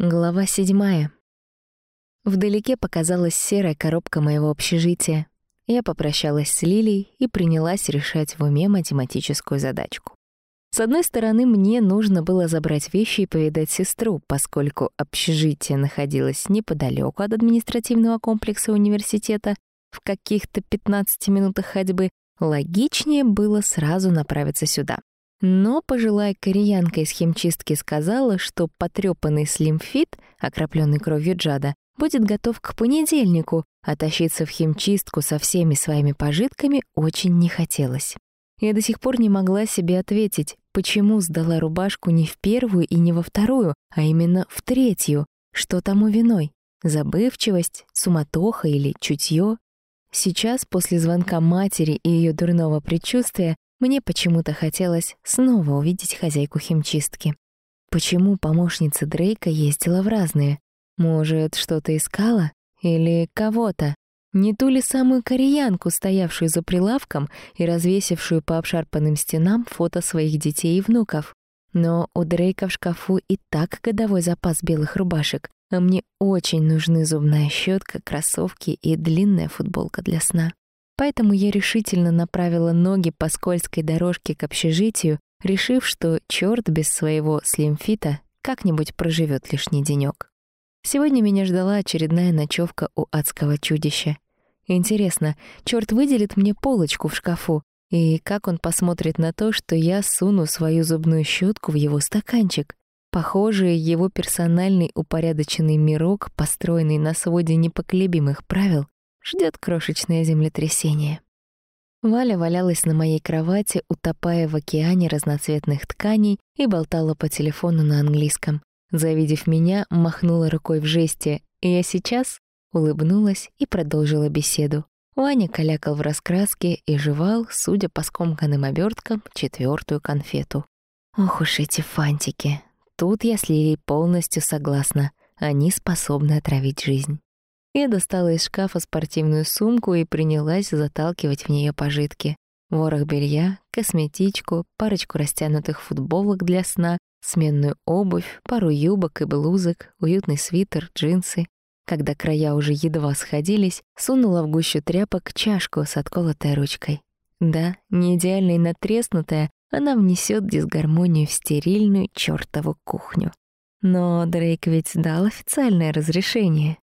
Глава седьмая. Вдалеке показалась серая коробка моего общежития. Я попрощалась с Лилией и принялась решать в уме математическую задачку. С одной стороны, мне нужно было забрать вещи и повидать сестру, поскольку общежитие находилось неподалеку от административного комплекса университета, в каких-то 15 минутах ходьбы, логичнее было сразу направиться сюда. Но пожилая кореянка из химчистки сказала, что потрёпанный слимфит, окропленный кровью Джада, будет готов к понедельнику, а тащиться в химчистку со всеми своими пожитками очень не хотелось. Я до сих пор не могла себе ответить, почему сдала рубашку не в первую и не во вторую, а именно в третью. Что тому виной? Забывчивость, суматоха или чутье? Сейчас, после звонка матери и ее дурного предчувствия, мне почему-то хотелось снова увидеть хозяйку химчистки. Почему помощница Дрейка ездила в разные? Может, что-то искала? Или кого-то? Не ту ли самую кореянку, стоявшую за прилавком и развесившую по обшарпанным стенам фото своих детей и внуков? Но у Дрейка в шкафу и так годовой запас белых рубашек, а мне очень нужны зубная щетка, кроссовки и длинная футболка для сна. Поэтому я решительно направила ноги по скользкой дорожке к общежитию, решив, что черт без своего слимфита как-нибудь проживет лишний денек. Сегодня меня ждала очередная ночевка у адского чудища. Интересно, черт выделит мне полочку в шкафу, и как он посмотрит на то, что я суну свою зубную щетку в его стаканчик? Похоже, его персональный упорядоченный мирок, построенный на своде непоколебимых правил, ждет крошечное землетрясение. Валя валялась на моей кровати, утопая в океане разноцветных тканей и болтала по телефону на английском. Завидев меня, махнула рукой в жесте, и я сейчас улыбнулась и продолжила беседу. Ваня калякал в раскраске и жевал, судя по скомканным оберткам, четвертую конфету. Ох уж эти фантики. Тут я с Лилей полностью согласна. Они способны отравить жизнь. Я достала из шкафа спортивную сумку и принялась заталкивать в нее пожитки. Ворох белья, косметичку, парочку растянутых футболок для сна, сменную обувь, пару юбок и блузок, уютный свитер, джинсы. Когда края уже едва сходились, сунула в гущу тряпок чашку с отколотой ручкой. Да, не идеально и натреснутая, она внесет дисгармонию в стерильную чёртову кухню. Но Дрейк ведь дал официальное разрешение.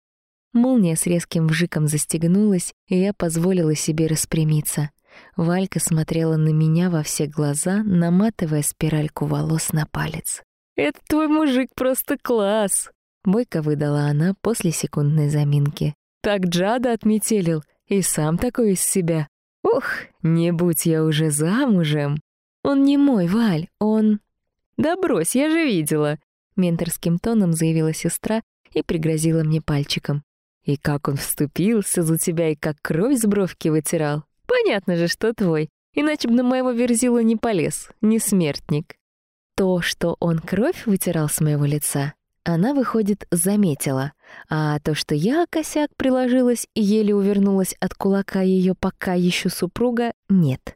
Молния с резким вжиком застегнулась, и я позволила себе распрямиться. Валька смотрела на меня во все глаза, наматывая спиральку волос на палец. «Это твой мужик просто класс!» Бойко выдала она после секундной заминки. «Так Джада отметелил, и сам такой из себя. Ух, не будь я уже замужем!» «Он не мой, Валь, он...» «Да брось, я же видела!» Менторским тоном заявила сестра и пригрозила мне пальчиком. И как он вступился за тебя и как кровь с бровки вытирал. Понятно же, что твой. Иначе бы на моего верзилу не полез, не смертник. То, что он кровь вытирал с моего лица, она, выходит, заметила. А то, что я косяк приложилась и еле увернулась от кулака ее пока еще супруга, нет.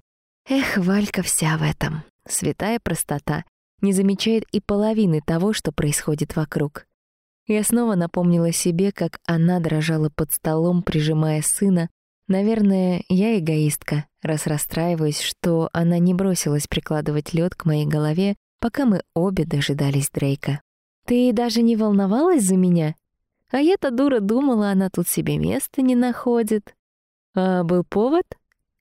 Эх, Валька вся в этом. Святая простота. Не замечает и половины того, что происходит вокруг. Я снова напомнила себе, как она дрожала под столом, прижимая сына. Наверное, я эгоистка, раз расстраиваюсь, что она не бросилась прикладывать лед к моей голове, пока мы обе дожидались Дрейка. «Ты даже не волновалась за меня? А я-то дура думала, она тут себе места не находит». «А был повод?»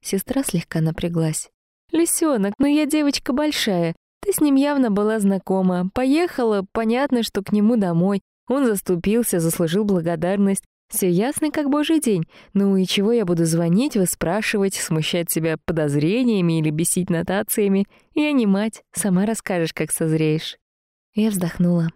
Сестра слегка напряглась. «Лисёнок, ну я девочка большая. Ты с ним явно была знакома. Поехала, понятно, что к нему домой. Он заступился, заслужил благодарность. Все ясно, как божий день. Ну и чего я буду звонить, выспрашивать, смущать себя подозрениями или бесить нотациями? Я не мать, сама расскажешь, как созреешь. Я вздохнула.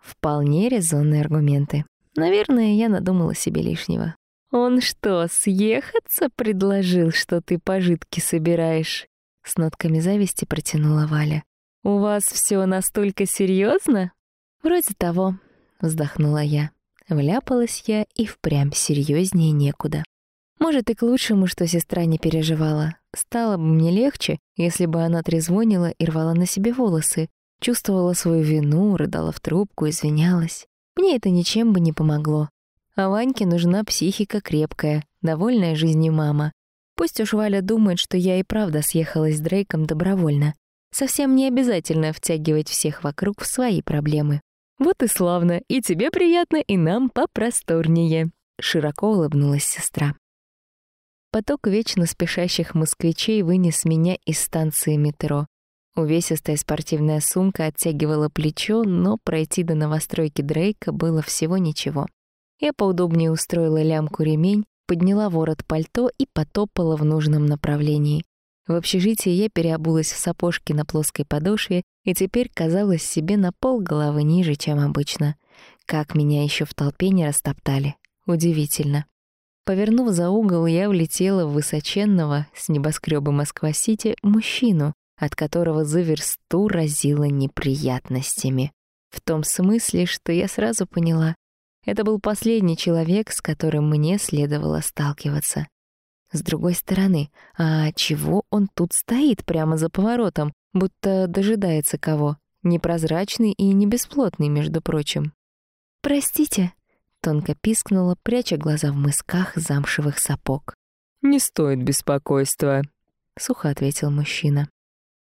Вполне резонные аргументы. Наверное, я надумала себе лишнего. «Он что, съехаться предложил, что ты пожитки собираешь?» С нотками зависти протянула Валя. «У вас все настолько серьезно? «Вроде того», вздохнула я. Вляпалась я и впрямь серьезнее некуда. Может, и к лучшему, что сестра не переживала. Стало бы мне легче, если бы она трезвонила и рвала на себе волосы, чувствовала свою вину, рыдала в трубку, извинялась. мне это ничем бы не помогло. А Ваньке нужна психика крепкая, довольная жизнью мама. Пусть уж Валя думает, что я и правда съехалась с Дрейком добровольно. Совсем не обязательно втягивать всех вокруг в свои проблемы. Вот и славно, и тебе приятно, и нам попросторнее. Широко улыбнулась сестра. Поток вечно спешащих москвичей вынес меня из станции метро. Увесистая спортивная сумка оттягивала плечо, но пройти до новостройки Дрейка было всего ничего. Я поудобнее устроила лямку ремень, подняла ворот пальто и потопала в нужном направлении. В общежитии я переобулась в сапожки на плоской подошве и теперь казалась себе на пол головы ниже, чем обычно. Как меня еще в толпе не растоптали. Удивительно. Повернув за угол, я влетела в высоченного, с небоскреба Москва-Сити, мужчину, от которого за версту разило неприятностями. В том смысле, что я сразу поняла, это был последний человек, с которым мне следовало сталкиваться. С другой стороны, а чего он тут стоит прямо за поворотом, будто дожидается кого? Непрозрачный и не бесплотный, между прочим. «Простите», Тонко пискнула, пряча глаза в мысках замшевых сапог. «Не стоит беспокойства», — сухо ответил мужчина.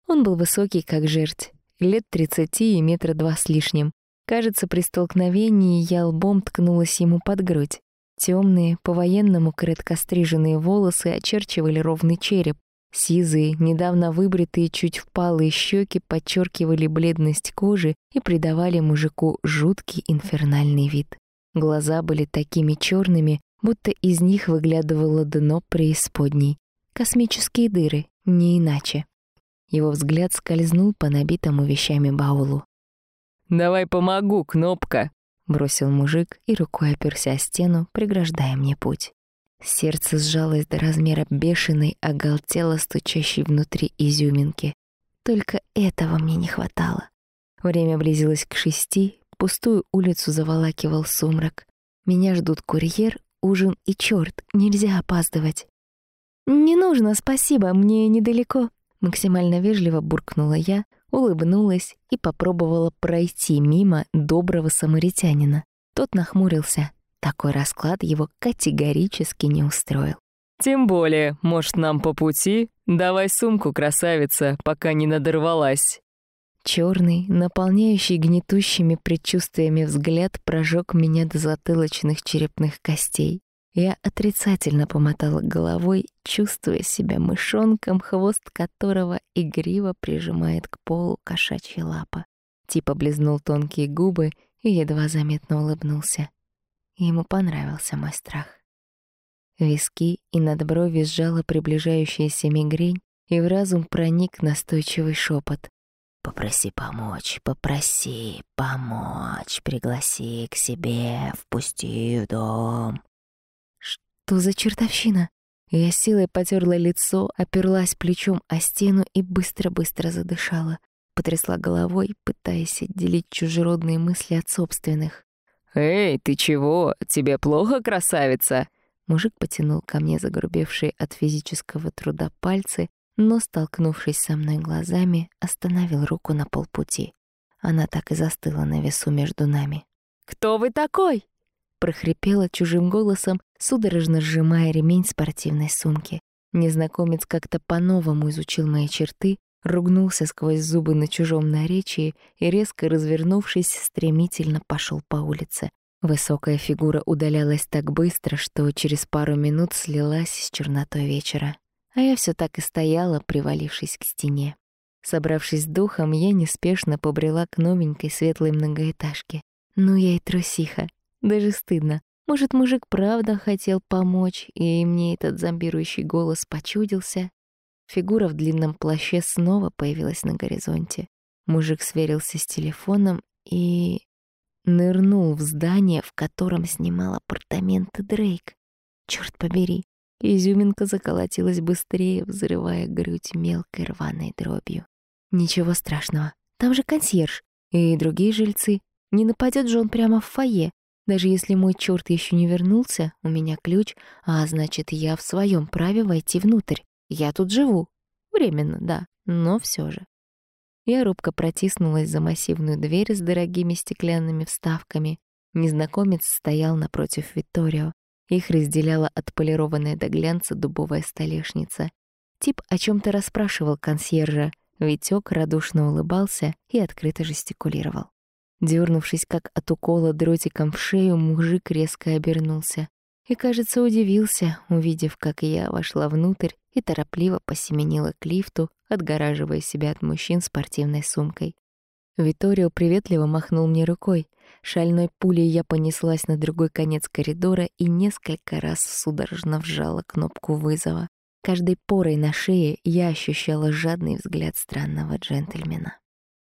Он был высокий, как жерть, лет тридцати и метра два с лишним. Кажется, при столкновении я лбом ткнулась ему под грудь. Темные, по-военному коротко стриженные волосы очерчивали ровный череп. Сизые, недавно выбритые, чуть впалые щеки подчеркивали бледность кожи и придавали мужику жуткий инфернальный вид. Глаза были такими черными, будто из них выглядывало дно преисподней. Космические дыры, не иначе. Его взгляд скользнул по набитому вещами баулу. «Давай помогу, кнопка!» — бросил мужик и рукой оперся о стену, преграждая мне путь. Сердце сжалось до размера бешеной, оголтело стучащей внутри изюминки. Только этого мне не хватало. Время близилось к шести, Пустую улицу заволакивал сумрак. Меня ждут курьер, ужин и чёрт, нельзя опаздывать. «Не нужно, спасибо, мне недалеко», — максимально вежливо буркнула я, улыбнулась и попробовала пройти мимо доброго самаритянина. Тот нахмурился. Такой расклад его категорически не устроил. «Тем более, может, нам по пути? Давай сумку, красавица, пока не надорвалась». Черный, наполняющий гнетущими предчувствиями взгляд прожег меня до затылочных черепных костей. Я отрицательно помотала головой, чувствуя себя мышонком, хвост которого игриво прижимает к полу кошачья лапа. Тип облизнул тонкие губы и едва заметно улыбнулся. Ему понравился мой страх. Виски и над брови сжала приближающаяся мигрень, и в разум проник настойчивый шепот. Попроси помочь, попроси помочь, пригласи к себе, впусти в дом. Что за чертовщина? Я силой потерла лицо, оперлась плечом о стену и быстро-быстро задышала. Потрясла головой, пытаясь отделить чужеродные мысли от собственных. «Эй, ты чего? Тебе плохо, красавица?» Мужик потянул ко мне загрубевшие от физического труда пальцы, но, столкнувшись со мной глазами, остановил руку на полпути. Она так и застыла на весу между нами. «Кто вы такой?» прохрипела чужим голосом, судорожно сжимая ремень спортивной сумки. Незнакомец как-то по-новому изучил мои черты, ругнулся сквозь зубы на чужом наречии и, резко развернувшись, стремительно пошел по улице. Высокая фигура удалялась так быстро, что через пару минут слилась с чернотой вечера. А я все так и стояла, привалившись к стене. Собравшись с духом, я неспешно побрела к новенькой светлой многоэтажке. Ну, я и трусиха. Даже стыдно. Может, мужик правда хотел помочь, и мне этот зомбирующий голос почудился? Фигура в длинном плаще снова появилась на горизонте. Мужик сверился с телефоном и... нырнул в здание, в котором снимал апартаменты Дрейк. Черт побери, Изюминка заколотилась быстрее, взрывая грудь мелкой рваной дробью. Ничего страшного. Там же консьерж и другие жильцы. Не нападет же он прямо в фойе. Даже если мой черт еще не вернулся, у меня ключ, а значит, я в своем праве войти внутрь. Я тут живу. Временно, да, но все же. Я робко протиснулась за массивную дверь с дорогими стеклянными вставками. Незнакомец стоял напротив Витторио. Их разделяла отполированная до глянца дубовая столешница. Тип о чем то расспрашивал консьержа. Витёк радушно улыбался и открыто жестикулировал. Дёрнувшись, как от укола дротиком в шею, мужик резко обернулся. И, кажется, удивился, увидев, как я вошла внутрь и торопливо посеменила к лифту, отгораживая себя от мужчин спортивной сумкой. Виторио приветливо махнул мне рукой. Шальной пулей я понеслась на другой конец коридора и несколько раз судорожно вжала кнопку вызова. Каждой порой на шее я ощущала жадный взгляд странного джентльмена.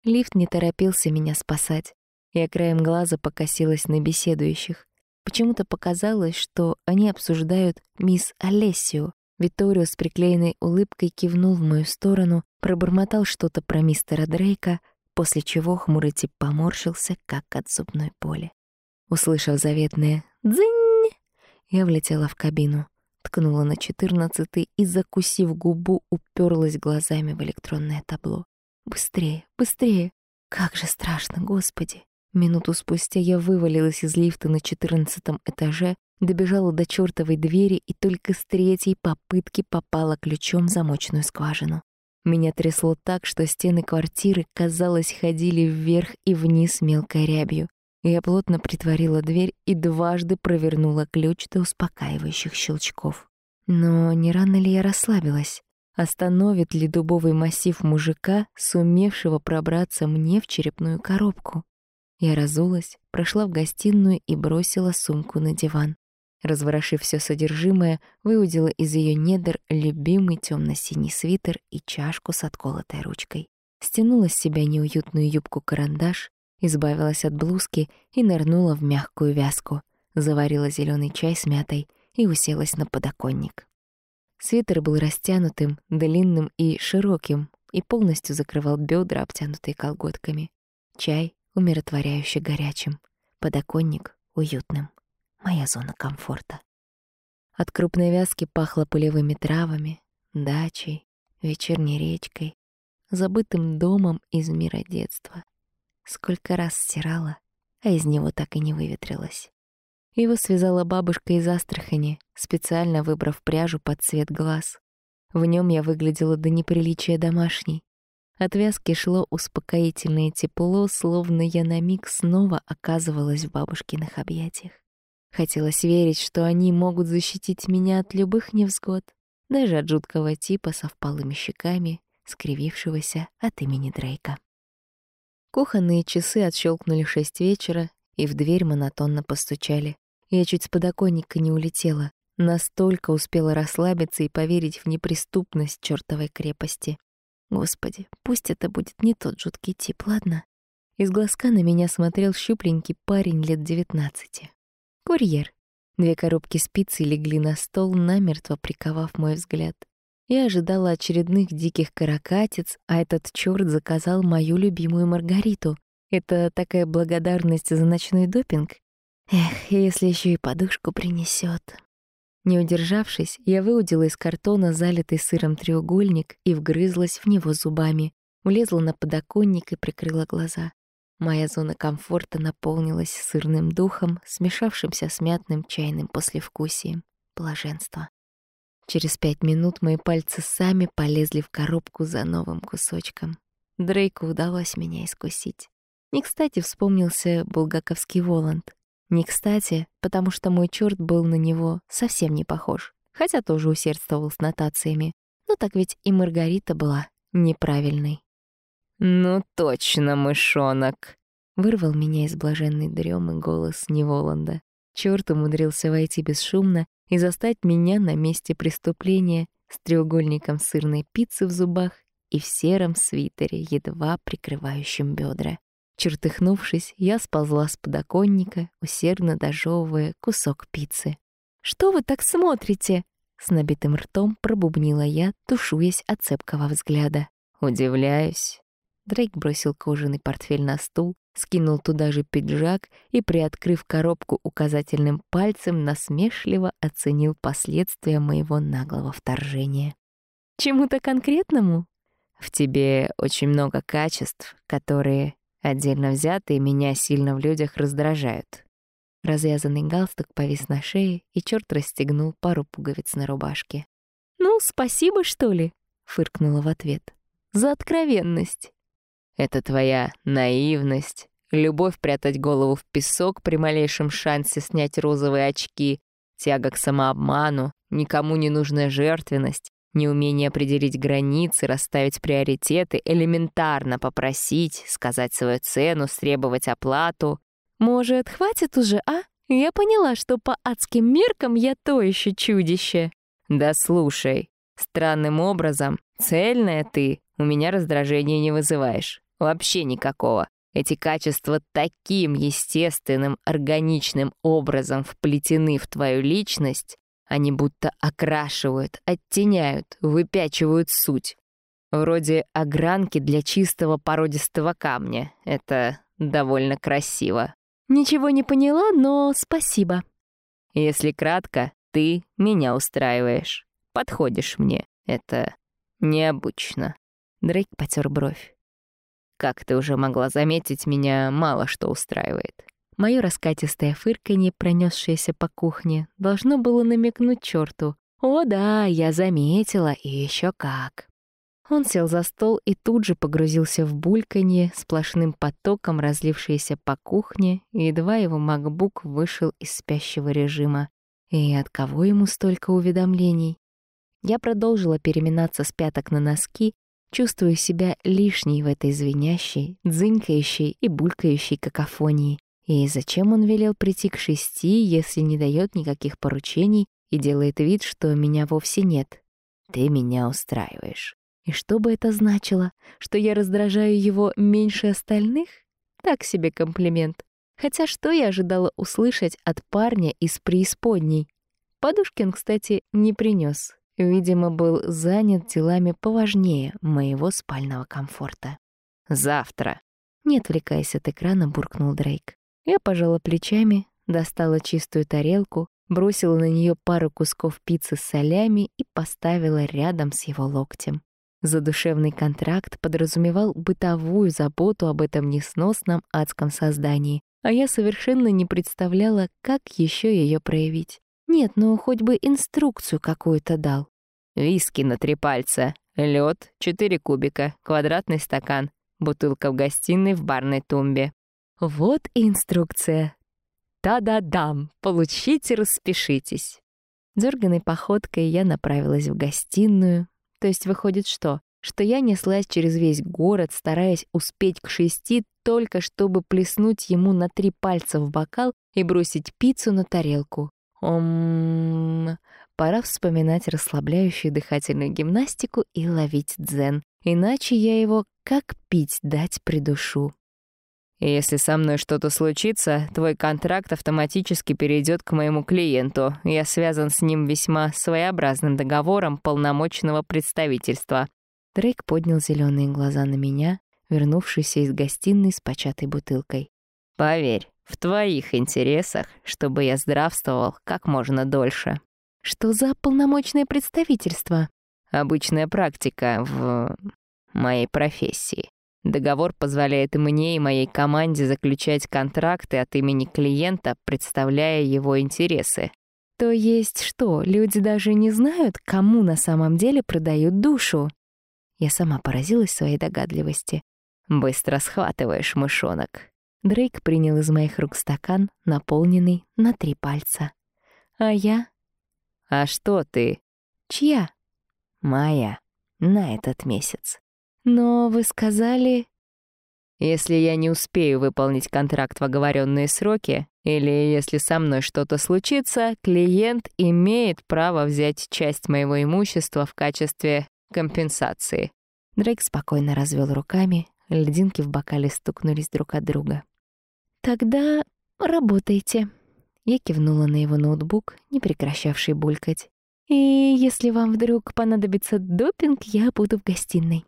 Лифт не торопился меня спасать. Я краем глаза покосилась на беседующих. Почему-то показалось, что они обсуждают мисс Олесию. Виторио с приклеенной улыбкой кивнул в мою сторону, пробормотал что-то про мистера Дрейка, после чего хмурый тип поморщился, как от зубной боли. Услышав заветное «дзынь», я влетела в кабину, ткнула на четырнадцатый и, закусив губу, уперлась глазами в электронное табло. Быстрее, быстрее! Как же страшно, господи! Минуту спустя я вывалилась из лифта на четырнадцатом этаже, добежала до чёртовой двери и только с третьей попытки попала ключом в замочную скважину. Меня трясло так, что стены квартиры, казалось, ходили вверх и вниз мелкой рябью. Я плотно притворила дверь и дважды провернула ключ до успокаивающих щелчков. Но не рано ли я расслабилась? Остановит ли дубовый массив мужика, сумевшего пробраться мне в черепную коробку? Я разулась, прошла в гостиную и бросила сумку на диван. Разворошив все содержимое, выудила из ее недр любимый темно-синий свитер и чашку с отколотой ручкой. Стянула с себя неуютную юбку-карандаш, избавилась от блузки и нырнула в мягкую вязку, заварила зеленый чай с мятой и уселась на подоконник. Свитер был растянутым, длинным и широким и полностью закрывал бедра, обтянутые колготками. Чай умиротворяюще горячим, подоконник уютным. Моя зона комфорта. От крупной вязки пахло полевыми травами, дачей, вечерней речкой, забытым домом из мира детства. Сколько раз стирала, а из него так и не выветрилась. Его связала бабушка из Астрахани, специально выбрав пряжу под цвет глаз. В нем я выглядела до неприличия домашней. От вязки шло успокоительное тепло, словно я на миг снова оказывалась в бабушкиных объятиях. Хотелось верить, что они могут защитить меня от любых невзгод, даже от жуткого типа со впалыми щеками, скривившегося от имени Дрейка. Кухонные часы отщелкнули шесть вечера, и в дверь монотонно постучали. Я чуть с подоконника не улетела. Настолько успела расслабиться и поверить в неприступность чёртовой крепости. Господи, пусть это будет не тот жуткий тип, ладно? Из глазка на меня смотрел щупленький парень лет девятнадцати. Курьер. Две коробки спицы легли на стол, намертво приковав мой взгляд. Я ожидала очередных диких каракатиц, а этот чёрт заказал мою любимую Маргариту. Это такая благодарность за ночной допинг? Эх, если еще и подушку принесет. Не удержавшись, я выудила из картона залитый сыром треугольник и вгрызлась в него зубами, влезла на подоконник и прикрыла глаза. Моя зона комфорта наполнилась сырным духом, смешавшимся с мятным чайным послевкусием. Блаженство. Через пять минут мои пальцы сами полезли в коробку за новым кусочком. Дрейку удалось меня искусить. Не кстати вспомнился булгаковский Воланд. Не кстати, потому что мой чёрт был на него совсем не похож, хотя тоже усердствовал с нотациями. Ну так ведь и Маргарита была неправильной. «Ну точно, мышонок!» — вырвал меня из блаженной дремы голос Неволанда. Чёрт умудрился войти бесшумно и застать меня на месте преступления с треугольником сырной пиццы в зубах и в сером свитере, едва прикрывающем бедра. Чертыхнувшись, я сползла с подоконника, усердно дожевывая кусок пиццы. «Что вы так смотрите?» С набитым ртом пробубнила я, тушуясь от цепкого взгляда. «Удивляюсь». Дрейк бросил кожаный портфель на стул, скинул туда же пиджак и, приоткрыв коробку указательным пальцем, насмешливо оценил последствия моего наглого вторжения. «Чему-то конкретному?» «В тебе очень много качеств, которые Отдельно взятые меня сильно в людях раздражают. Развязанный галстук повис на шее, и черт расстегнул пару пуговиц на рубашке. «Ну, спасибо, что ли?» — фыркнула в ответ. «За откровенность». «Это твоя наивность, любовь прятать голову в песок при малейшем шансе снять розовые очки, тяга к самообману, никому не нужная жертвенность, неумение определить границы, расставить приоритеты, элементарно попросить, сказать свою цену, требовать оплату. «Может, хватит уже, а? Я поняла, что по адским меркам я то еще чудище». «Да слушай, странным образом, цельная ты, у меня раздражения не вызываешь. Вообще никакого. Эти качества таким естественным, органичным образом вплетены в твою личность, они будто окрашивают, оттеняют, выпячивают суть. Вроде огранки для чистого породистого камня. Это довольно красиво. Ничего не поняла, но спасибо. Если кратко, ты меня устраиваешь. Подходишь мне. Это необычно. Дрейк потер бровь. Как ты уже могла заметить, меня мало что устраивает. Мое раскатистое фырканье, пронесшееся по кухне, должно было намекнуть черту. «О да, я заметила, и еще как!» Он сел за стол и тут же погрузился в бульканье, сплошным потоком разлившееся по кухне, и едва его макбук вышел из спящего режима. И от кого ему столько уведомлений? Я продолжила переминаться с пяток на носки, чувствуя себя лишней в этой звенящей, дзынькающей и булькающей какофонии. И зачем он велел прийти к шести, если не дает никаких поручений и делает вид, что меня вовсе нет? Ты меня устраиваешь. И что бы это значило? Что я раздражаю его меньше остальных? Так себе комплимент. Хотя что я ожидала услышать от парня из преисподней? Подушкин, кстати, не принес. Видимо, был занят делами поважнее моего спального комфорта. «Завтра», — не отвлекаясь от экрана, буркнул Дрейк. Я пожала плечами, достала чистую тарелку, бросила на нее пару кусков пиццы с солями и поставила рядом с его локтем. Задушевный контракт подразумевал бытовую заботу об этом несносном адском создании, а я совершенно не представляла, как еще ее проявить. Нет, ну хоть бы инструкцию какую-то дал. Виски на три пальца, лед, четыре кубика, квадратный стакан, бутылка в гостиной в барной тумбе. Вот и инструкция. Та-да-дам, получите, распишитесь. Дёрганной походкой я направилась в гостиную. То есть выходит что? Что я неслась через весь город, стараясь успеть к шести, только чтобы плеснуть ему на три пальца в бокал и бросить пиццу на тарелку. Ом... Пора вспоминать расслабляющую дыхательную гимнастику и ловить дзен. Иначе я его как пить дать придушу. И если со мной что-то случится, твой контракт автоматически перейдет к моему клиенту. Я связан с ним весьма своеобразным договором полномочного представительства». Дрейк поднял зеленые глаза на меня, вернувшийся из гостиной с початой бутылкой. «Поверь, в твоих интересах, чтобы я здравствовал как можно дольше». «Что за полномочное представительство?» «Обычная практика в моей профессии». Договор позволяет и мне, и моей команде заключать контракты от имени клиента, представляя его интересы. То есть что, люди даже не знают, кому на самом деле продают душу? Я сама поразилась своей догадливости. Быстро схватываешь, мышонок. Дрейк принял из моих рук стакан, наполненный на три пальца. А я? А что ты? Чья? Моя. На этот месяц. Но вы сказали... Если я не успею выполнить контракт в оговоренные сроки, или если со мной что-то случится, клиент имеет право взять часть моего имущества в качестве компенсации. Дрейк спокойно развел руками, льдинки в бокале стукнулись друг от друга. «Тогда работайте». Я кивнула на его ноутбук, не прекращавший булькать. «И если вам вдруг понадобится допинг, я буду в гостиной».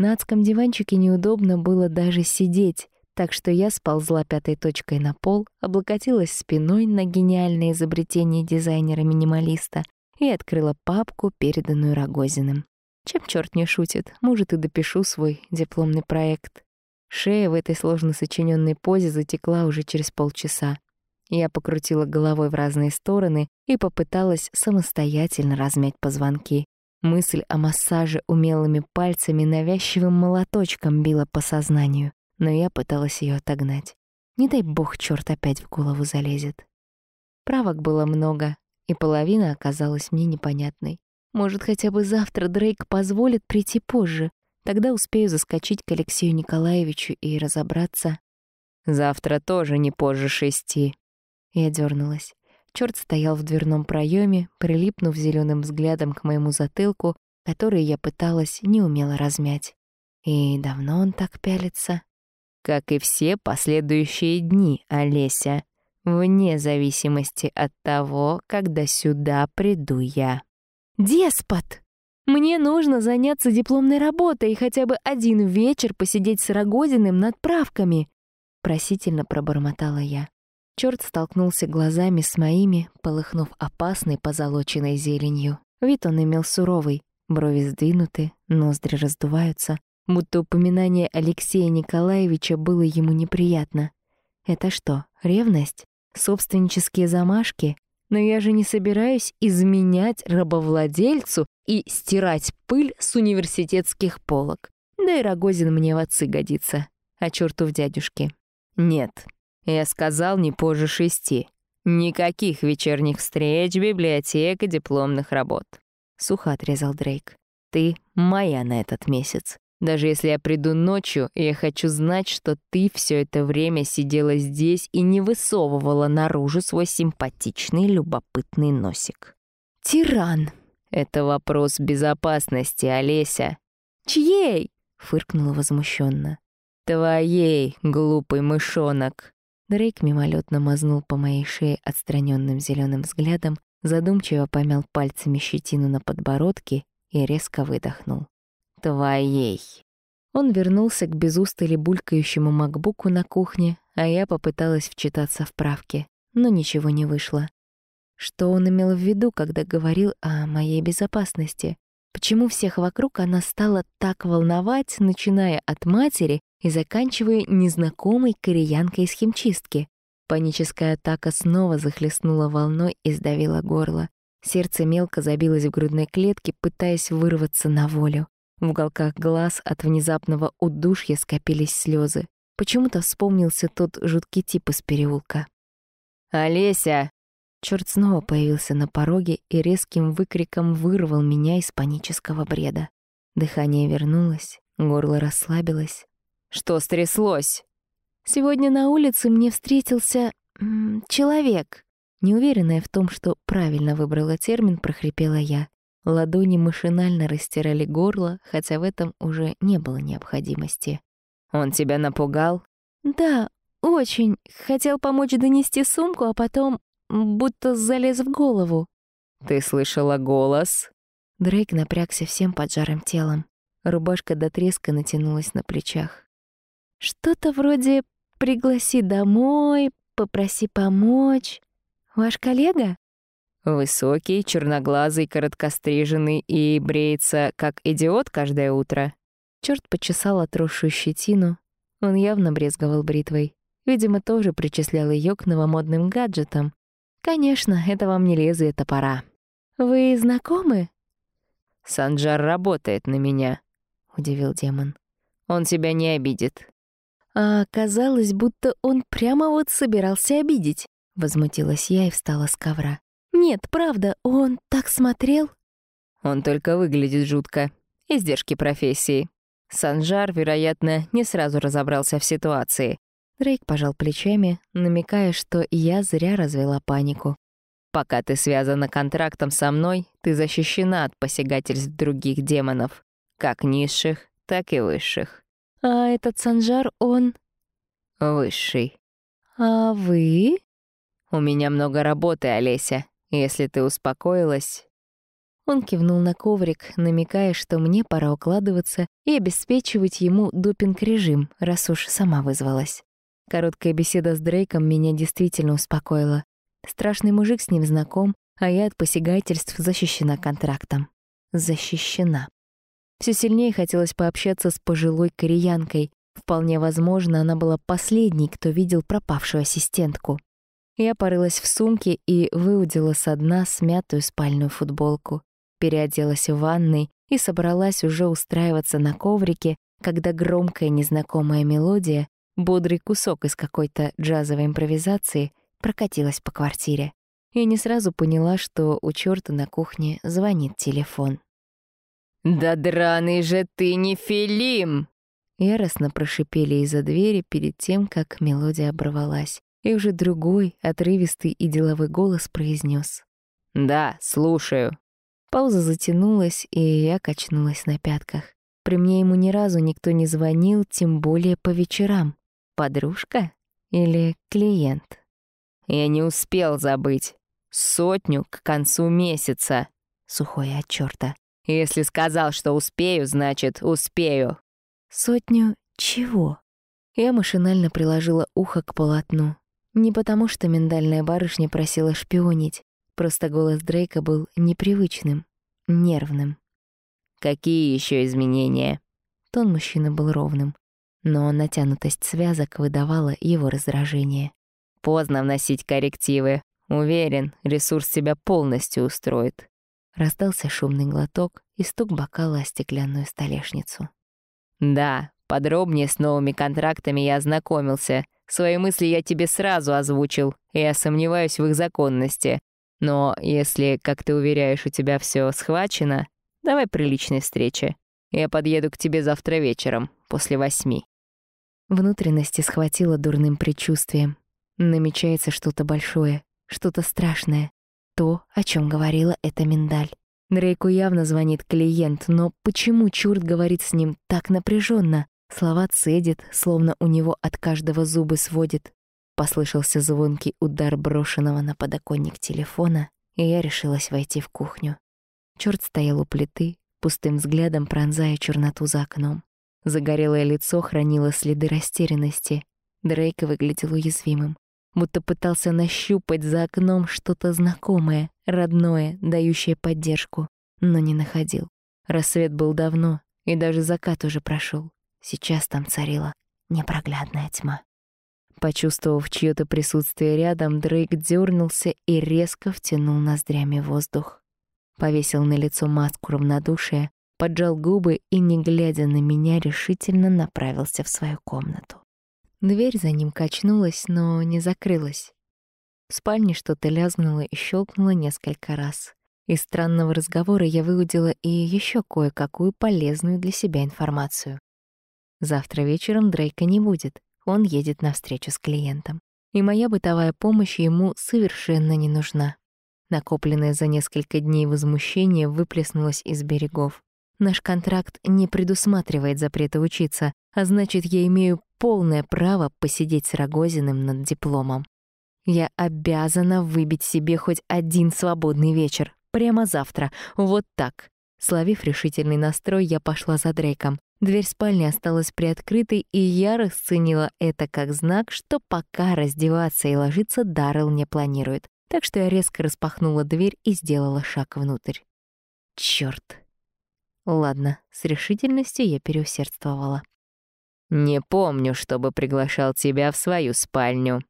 На адском диванчике неудобно было даже сидеть, так что я сползла пятой точкой на пол, облокотилась спиной на гениальное изобретение дизайнера-минималиста и открыла папку, переданную Рогозиным. Чем черт не шутит, может, и допишу свой дипломный проект. Шея в этой сложно сочиненной позе затекла уже через полчаса. Я покрутила головой в разные стороны и попыталась самостоятельно размять позвонки. Мысль о массаже умелыми пальцами навязчивым молоточком била по сознанию, но я пыталась ее отогнать. Не дай бог черт опять в голову залезет. Правок было много, и половина оказалась мне непонятной. Может, хотя бы завтра Дрейк позволит прийти позже. Тогда успею заскочить к Алексею Николаевичу и разобраться. Завтра тоже не позже шести. Я дернулась. Черт стоял в дверном проеме, прилипнув зеленым взглядом к моему затылку, который я пыталась неумело размять. И давно он так пялится? Как и все последующие дни, Олеся, вне зависимости от того, когда сюда приду я. «Деспот! Мне нужно заняться дипломной работой и хотя бы один вечер посидеть с Рогозиным над правками!» Просительно пробормотала я. Черт столкнулся глазами с моими, полыхнув опасной позолоченной зеленью. Вид он имел суровый, брови сдвинуты, ноздри раздуваются, будто упоминание Алексея Николаевича было ему неприятно. Это что, ревность? Собственнические замашки? Но я же не собираюсь изменять рабовладельцу и стирать пыль с университетских полок. Да и Рогозин мне в отцы годится, а черту в дядюшке. Нет, я сказал не позже шести. Никаких вечерних встреч, библиотек и дипломных работ. Сухо отрезал Дрейк. Ты моя на этот месяц. Даже если я приду ночью, я хочу знать, что ты все это время сидела здесь и не высовывала наружу свой симпатичный любопытный носик. Тиран. Это вопрос безопасности, Олеся. Чьей? фыркнула возмущенно. Твоей, глупый мышонок. Дрейк мимолетно мазнул по моей шее отстраненным зеленым взглядом, задумчиво помял пальцами щетину на подбородке и резко выдохнул. «Твоей». Он вернулся к безустали булькающему макбуку на кухне, а я попыталась вчитаться в правки, но ничего не вышло. Что он имел в виду, когда говорил о моей безопасности? Почему всех вокруг она стала так волновать, начиная от матери и заканчивая незнакомой кореянкой из химчистки. Паническая атака снова захлестнула волной и сдавила горло. Сердце мелко забилось в грудной клетке, пытаясь вырваться на волю. В уголках глаз от внезапного удушья скопились слезы. Почему-то вспомнился тот жуткий тип из переулка. «Олеся!» Чёрт снова появился на пороге и резким выкриком вырвал меня из панического бреда. Дыхание вернулось, горло расслабилось, что стряслось? Сегодня на улице мне встретился... Человек. Неуверенная в том, что правильно выбрала термин, прохрипела я. Ладони машинально растирали горло, хотя в этом уже не было необходимости. «Он тебя напугал?» «Да, очень. Хотел помочь донести сумку, а потом будто залез в голову». «Ты слышала голос?» Дрейк напрягся всем поджарым телом. Рубашка до треска натянулась на плечах. Что-то вроде «пригласи домой», «попроси помочь». Ваш коллега? Высокий, черноглазый, короткостриженный и бреется, как идиот каждое утро. Черт почесал отросшую щетину. Он явно брезговал бритвой. Видимо, тоже причислял ее к новомодным гаджетам. Конечно, это вам не лезвие топора. Вы знакомы? Санджар работает на меня, удивил демон. Он тебя не обидит. А оказалось, будто он прямо вот собирался обидеть. Возмутилась я и встала с ковра. Нет, правда, он так смотрел. Он только выглядит жутко. Издержки профессии. Санжар, вероятно, не сразу разобрался в ситуации. Дрейк пожал плечами, намекая, что я зря развела панику. «Пока ты связана контрактом со мной, ты защищена от посягательств других демонов, как низших, так и высших. А этот Санжар, он... Высший. А вы? У меня много работы, Олеся. Если ты успокоилась... Он кивнул на коврик, намекая, что мне пора укладываться и обеспечивать ему допинг-режим, раз уж сама вызвалась. Короткая беседа с Дрейком меня действительно успокоила. Страшный мужик с ним знаком, а я от посягательств защищена контрактом. Защищена. Все сильнее хотелось пообщаться с пожилой кореянкой. Вполне возможно, она была последней, кто видел пропавшую ассистентку. Я порылась в сумке и выудила со дна смятую спальную футболку, переоделась в ванной и собралась уже устраиваться на коврике, когда громкая незнакомая мелодия, бодрый кусок из какой-то джазовой импровизации, прокатилась по квартире. Я не сразу поняла, что у чёрта на кухне звонит телефон. «Да драный же ты не Филим!» Яростно прошипели из-за двери перед тем, как мелодия оборвалась, и уже другой, отрывистый и деловой голос произнес: «Да, слушаю». Пауза затянулась, и я качнулась на пятках. При мне ему ни разу никто не звонил, тем более по вечерам. Подружка или клиент? Я не успел забыть. Сотню к концу месяца. Сухой от чёрта. Если сказал, что успею, значит, успею. Сотню чего? Я машинально приложила ухо к полотну. Не потому, что миндальная барышня просила шпионить. Просто голос Дрейка был непривычным, нервным. «Какие еще изменения?» Тон мужчины был ровным, но натянутость связок выдавала его раздражение. «Поздно вносить коррективы. Уверен, ресурс тебя полностью устроит». Раздался шумный глоток и стук бокала о стеклянную столешницу. «Да, подробнее с новыми контрактами я ознакомился. Свои мысли я тебе сразу озвучил, и я сомневаюсь в их законности. Но если, как ты уверяешь, у тебя все схвачено, давай при личной встрече. Я подъеду к тебе завтра вечером, после восьми». Внутренности схватило дурным предчувствием. Намечается что-то большое, что-то страшное. То, о чем говорила эта миндаль. Дрейку явно звонит клиент, но почему чурт говорит с ним так напряженно? Слова цедит, словно у него от каждого зубы сводит. Послышался звонкий удар брошенного на подоконник телефона, и я решилась войти в кухню. Чёрт стоял у плиты, пустым взглядом пронзая черноту за окном. Загорелое лицо хранило следы растерянности. Дрейк выглядел уязвимым, будто пытался нащупать за окном что-то знакомое, родное, дающее поддержку, но не находил. Рассвет был давно, и даже закат уже прошел. Сейчас там царила непроглядная тьма. Почувствовав чьё-то присутствие рядом, Дрейк дернулся и резко втянул ноздрями воздух. Повесил на лицо маску равнодушия, поджал губы и, не глядя на меня, решительно направился в свою комнату. Дверь за ним качнулась, но не закрылась. В спальне что-то лязгнуло и щелкнуло несколько раз. Из странного разговора я выудила и еще кое-какую полезную для себя информацию. Завтра вечером Дрейка не будет, он едет на встречу с клиентом. И моя бытовая помощь ему совершенно не нужна. Накопленное за несколько дней возмущение выплеснулось из берегов. Наш контракт не предусматривает запрета учиться, а значит, я имею полное право посидеть с Рогозиным над дипломом. Я обязана выбить себе хоть один свободный вечер. Прямо завтра. Вот так. Словив решительный настрой, я пошла за Дрейком. Дверь спальни осталась приоткрытой, и я расценила это как знак, что пока раздеваться и ложиться Даррелл не планирует. Так что я резко распахнула дверь и сделала шаг внутрь. Чёрт. Ладно, с решительностью я переусердствовала. «Не помню, чтобы приглашал тебя в свою спальню».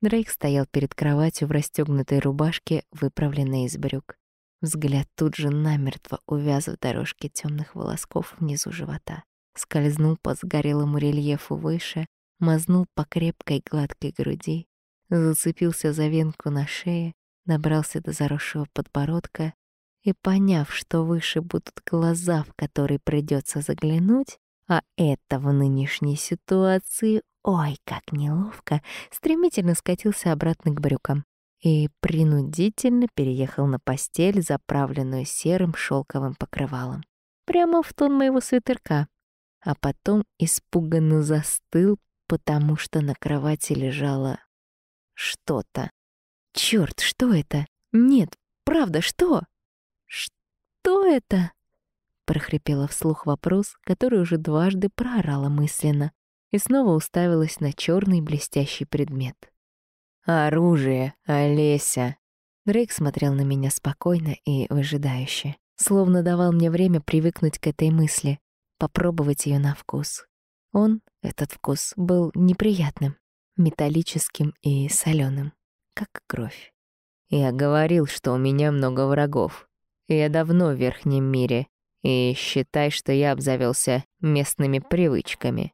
Дрейк стоял перед кроватью в расстёгнутой рубашке, выправленной из брюк. Взгляд тут же намертво увяз в дорожке тёмных волосков внизу живота. Скользнул по сгорелому рельефу выше, мазнул по крепкой гладкой груди, зацепился за венку на шее, добрался до заросшего подбородка и, поняв, что выше будут глаза, в которые придётся заглянуть, а это в нынешней ситуации, ой, как неловко, стремительно скатился обратно к брюкам и принудительно переехал на постель, заправленную серым шелковым покрывалом. Прямо в тон моего свитерка. А потом испуганно застыл, потому что на кровати лежало что-то. Чёрт, что это? Нет, правда, что? Что это? Прохрипела вслух вопрос, который уже дважды проорала мысленно, и снова уставилась на черный блестящий предмет. «Оружие, Олеся!» Дрейк смотрел на меня спокойно и выжидающе, словно давал мне время привыкнуть к этой мысли, попробовать ее на вкус. Он, этот вкус, был неприятным, металлическим и соленым. как кровь. Я говорил, что у меня много врагов. Я давно в верхнем мире, и считай, что я обзавелся местными привычками.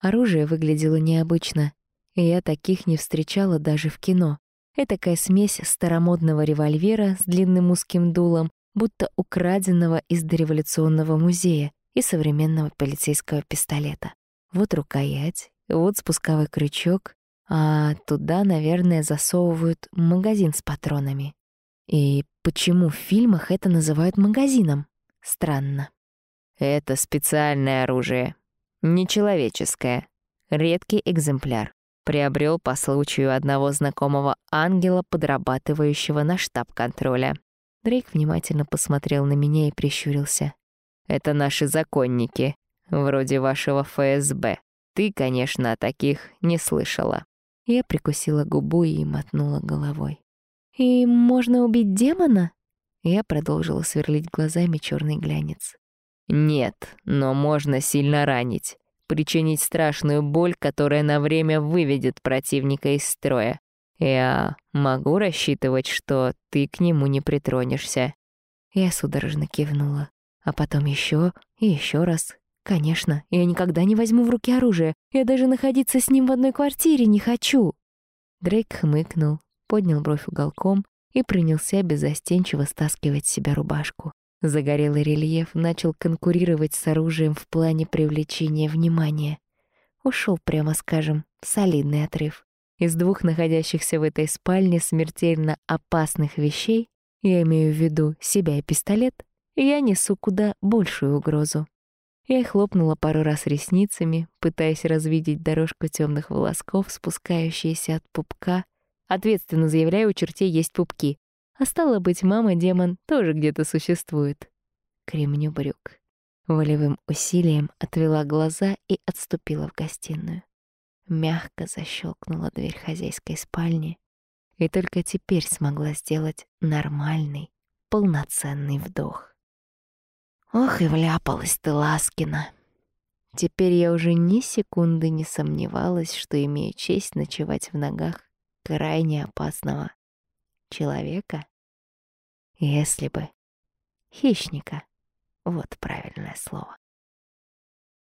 Оружие выглядело необычно, и я таких не встречала даже в кино. Этакая смесь старомодного револьвера с длинным узким дулом, будто украденного из дореволюционного музея, и современного полицейского пистолета. Вот рукоять, вот спусковой крючок, а туда, наверное, засовывают магазин с патронами. И почему в фильмах это называют магазином? Странно. Это специальное оружие. Нечеловеческое. Редкий экземпляр. Приобрел по случаю одного знакомого ангела, подрабатывающего на штаб контроля. Дрейк внимательно посмотрел на меня и прищурился. «Это наши законники, вроде вашего ФСБ. Ты, конечно, о таких не слышала». Я прикусила губу и мотнула головой. «И можно убить демона?» Я продолжила сверлить глазами черный глянец. «Нет, но можно сильно ранить, причинить страшную боль, которая на время выведет противника из строя. Я могу рассчитывать, что ты к нему не притронешься». Я судорожно кивнула, а потом еще и еще раз. «Конечно, я никогда не возьму в руки оружие. Я даже находиться с ним в одной квартире не хочу». Дрейк хмыкнул, поднял бровь уголком и принялся безостенчиво стаскивать с себя рубашку. Загорелый рельеф начал конкурировать с оружием в плане привлечения внимания. Ушел, прямо скажем, солидный отрыв. Из двух находящихся в этой спальне смертельно опасных вещей, я имею в виду себя и пистолет, я несу куда большую угрозу. Я хлопнула пару раз ресницами, пытаясь развидеть дорожку темных волосков, спускающиеся от пупка Ответственно заявляю, у чертей есть пупки. А стало быть, мама-демон тоже где-то существует. Кремню брюк. Волевым усилием отвела глаза и отступила в гостиную. Мягко защелкнула дверь хозяйской спальни и только теперь смогла сделать нормальный, полноценный вдох. Ох и вляпалась ты, Ласкина. Теперь я уже ни секунды не сомневалась, что имею честь ночевать в ногах крайне опасного человека, если бы хищника, вот правильное слово.